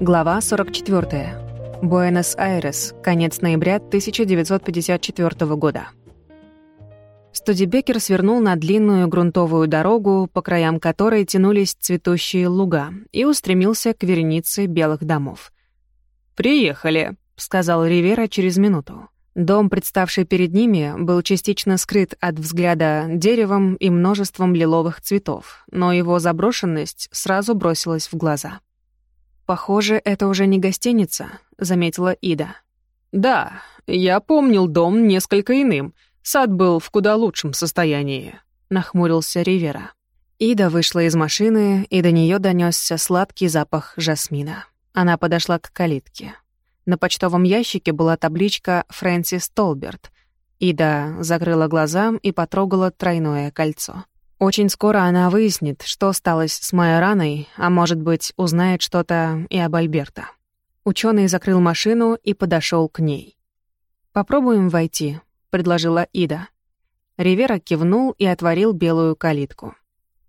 Глава 44. Буэнос-Айрес. Конец ноября 1954 года. Студибекер свернул на длинную грунтовую дорогу, по краям которой тянулись цветущие луга, и устремился к веренице белых домов. «Приехали», — сказал Ривера через минуту. Дом, представший перед ними, был частично скрыт от взгляда деревом и множеством лиловых цветов, но его заброшенность сразу бросилась в глаза. «Похоже, это уже не гостиница», — заметила Ида. «Да, я помнил дом несколько иным. Сад был в куда лучшем состоянии», — нахмурился Ривера. Ида вышла из машины, и до нее донесся сладкий запах жасмина. Она подошла к калитке. На почтовом ящике была табличка «Фрэнсис Толберт». Ида закрыла глаза и потрогала тройное кольцо. Очень скоро она выяснит, что сталось с Майораной, а может быть, узнает что-то и об Альберта. Ученый закрыл машину и подошел к ней. «Попробуем войти», — предложила Ида. Ривера кивнул и отворил белую калитку.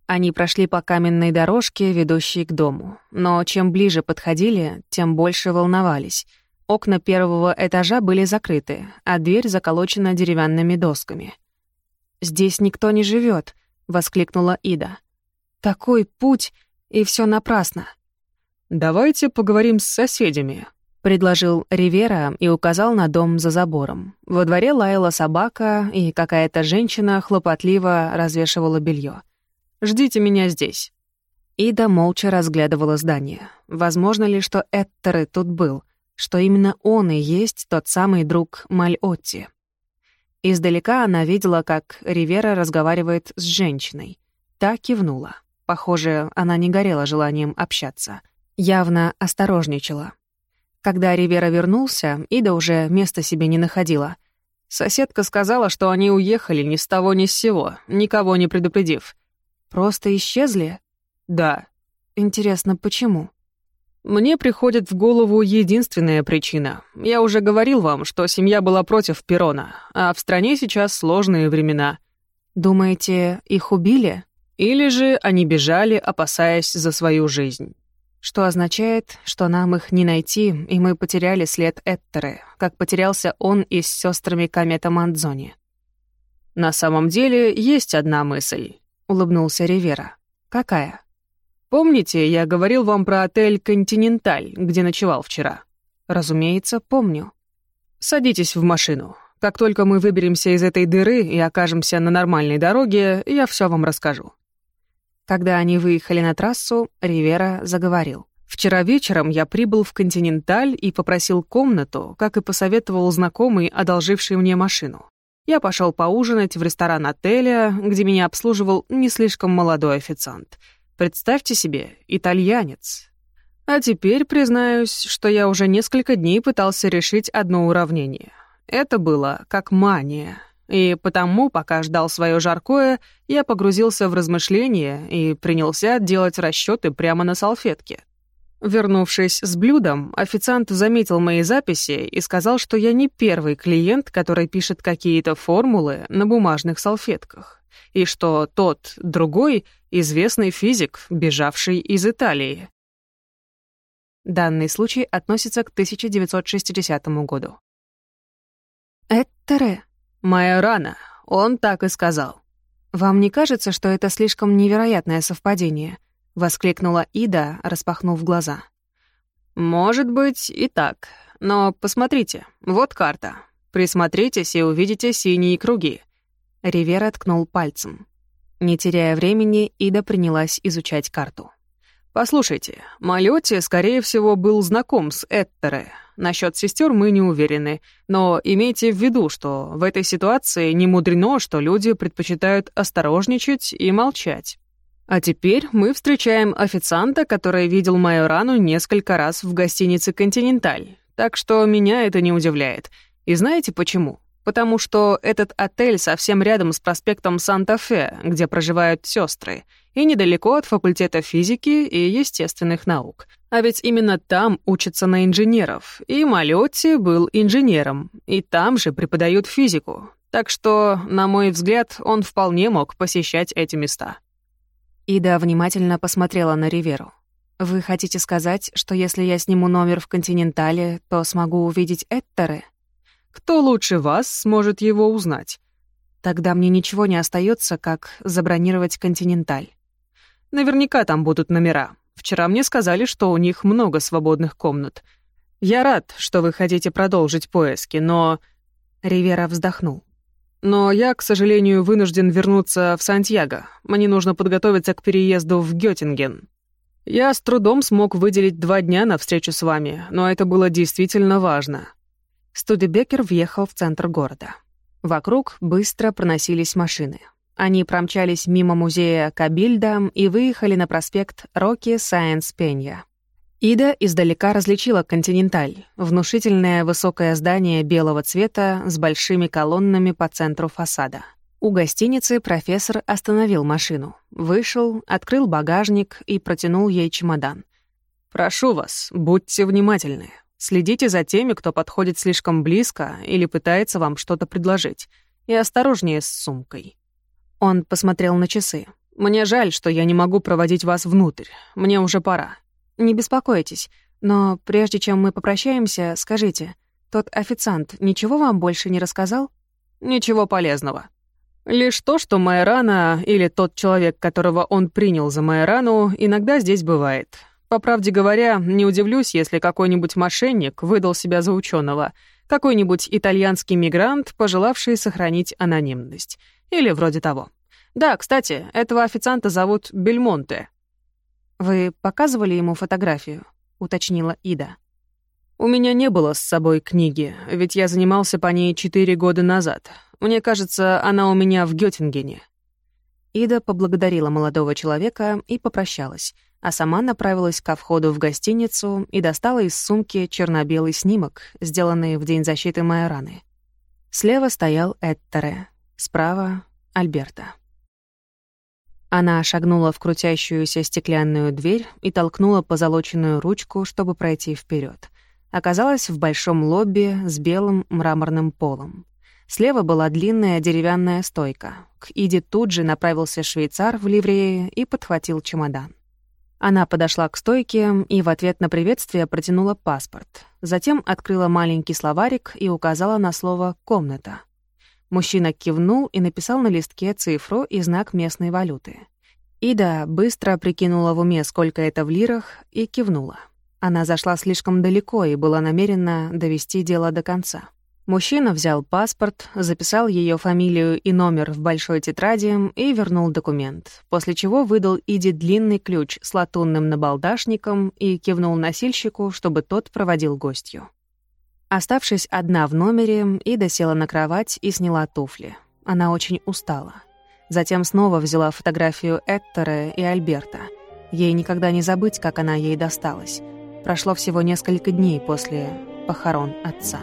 Они прошли по каменной дорожке, ведущей к дому. Но чем ближе подходили, тем больше волновались — Окна первого этажа были закрыты, а дверь заколочена деревянными досками. «Здесь никто не живет, воскликнула Ида. «Такой путь, и все напрасно». «Давайте поговорим с соседями», — предложил Ривера и указал на дом за забором. Во дворе лаяла собака, и какая-то женщина хлопотливо развешивала белье. «Ждите меня здесь». Ида молча разглядывала здание. Возможно ли, что Эттеры тут был — что именно он и есть тот самый друг Мальотти. Издалека она видела, как Ривера разговаривает с женщиной. Та кивнула. Похоже, она не горела желанием общаться. Явно осторожничала. Когда Ривера вернулся, Ида уже места себе не находила. Соседка сказала, что они уехали ни с того ни с сего, никого не предупредив. «Просто исчезли?» «Да». «Интересно, почему?» Мне приходит в голову единственная причина. Я уже говорил вам, что семья была против Перона, а в стране сейчас сложные времена. Думаете, их убили? Или же они бежали, опасаясь за свою жизнь? Что означает, что нам их не найти, и мы потеряли след Эттеры, как потерялся он и с сестрами Камета Мандзони. На самом деле есть одна мысль, улыбнулся Ривера. Какая? Помните, я говорил вам про отель «Континенталь», где ночевал вчера? Разумеется, помню. Садитесь в машину. Как только мы выберемся из этой дыры и окажемся на нормальной дороге, я все вам расскажу. Когда они выехали на трассу, Ривера заговорил. Вчера вечером я прибыл в «Континенталь» и попросил комнату, как и посоветовал знакомый, одолживший мне машину. Я пошел поужинать в ресторан отеля, где меня обслуживал не слишком молодой официант — Представьте себе, итальянец. А теперь признаюсь, что я уже несколько дней пытался решить одно уравнение. Это было как мания. И потому, пока ждал свое жаркое, я погрузился в размышления и принялся делать расчеты прямо на салфетке. Вернувшись с блюдом, официант заметил мои записи и сказал, что я не первый клиент, который пишет какие-то формулы на бумажных салфетках и что тот, другой, известный физик, бежавший из Италии. Данный случай относится к 1960 году. «Эттере?» «Моя рана», он так и сказал. «Вам не кажется, что это слишком невероятное совпадение?» — воскликнула Ида, распахнув глаза. «Может быть и так, но посмотрите, вот карта. Присмотритесь и увидите синие круги. Ривера ткнул пальцем. Не теряя времени, Ида принялась изучать карту. «Послушайте, Малёти, скорее всего, был знаком с Эттере. Насчёт сестер мы не уверены, но имейте в виду, что в этой ситуации не мудрено, что люди предпочитают осторожничать и молчать. А теперь мы встречаем официанта, который видел мою рану несколько раз в гостинице «Континенталь», так что меня это не удивляет. И знаете почему? потому что этот отель совсем рядом с проспектом Санта-Фе, где проживают сестры, и недалеко от факультета физики и естественных наук. А ведь именно там учатся на инженеров, и Малетти был инженером, и там же преподают физику. Так что, на мой взгляд, он вполне мог посещать эти места. Ида внимательно посмотрела на Риверу. «Вы хотите сказать, что если я сниму номер в «Континентале», то смогу увидеть Эттеры?» «Кто лучше вас сможет его узнать?» «Тогда мне ничего не остается, как забронировать «Континенталь». «Наверняка там будут номера. Вчера мне сказали, что у них много свободных комнат. Я рад, что вы хотите продолжить поиски, но...» Ривера вздохнул. «Но я, к сожалению, вынужден вернуться в Сантьяго. Мне нужно подготовиться к переезду в Гётинген. Я с трудом смог выделить два дня на встречу с вами, но это было действительно важно». Студебекер въехал в центр города. Вокруг быстро проносились машины. Они промчались мимо музея Кабильда и выехали на проспект Рокки Сайенс Пенья. Ида издалека различила «Континенталь» — внушительное высокое здание белого цвета с большими колоннами по центру фасада. У гостиницы профессор остановил машину, вышел, открыл багажник и протянул ей чемодан. «Прошу вас, будьте внимательны. Следите за теми, кто подходит слишком близко или пытается вам что-то предложить. И осторожнее с сумкой». Он посмотрел на часы. «Мне жаль, что я не могу проводить вас внутрь. Мне уже пора. Не беспокойтесь, но прежде чем мы попрощаемся, скажите, тот официант ничего вам больше не рассказал? Ничего полезного. Лишь то, что Майорана или тот человек, которого он принял за Майорану, иногда здесь бывает. По правде говоря, не удивлюсь, если какой-нибудь мошенник выдал себя за ученого, какой-нибудь итальянский мигрант, пожелавший сохранить анонимность. Или вроде того. Да, кстати, этого официанта зовут Бельмонте. «Вы показывали ему фотографию?» — уточнила Ида. «У меня не было с собой книги, ведь я занимался по ней четыре года назад. Мне кажется, она у меня в Гётингене». Ида поблагодарила молодого человека и попрощалась, а сама направилась ко входу в гостиницу и достала из сумки черно-белый снимок, сделанный в День защиты Майораны. Слева стоял Эттере, справа — Альберта. Она шагнула в крутящуюся стеклянную дверь и толкнула позолоченную ручку, чтобы пройти вперед. Оказалась в большом лобби с белым мраморным полом. Слева была длинная деревянная стойка. К Иде тут же направился швейцар в ливрее и подхватил чемодан. Она подошла к стойке и в ответ на приветствие протянула паспорт. Затем открыла маленький словарик и указала на слово «комната». Мужчина кивнул и написал на листке цифру и знак местной валюты. Ида быстро прикинула в уме, сколько это в лирах, и кивнула. Она зашла слишком далеко и была намерена довести дело до конца. Мужчина взял паспорт, записал ее фамилию и номер в большой тетради и вернул документ, после чего выдал Иде длинный ключ с латунным набалдашником и кивнул носильщику, чтобы тот проводил гостью. Оставшись одна в номере, Ида села на кровать и сняла туфли. Она очень устала. Затем снова взяла фотографию Эттера и Альберта. Ей никогда не забыть, как она ей досталась. Прошло всего несколько дней после похорон отца.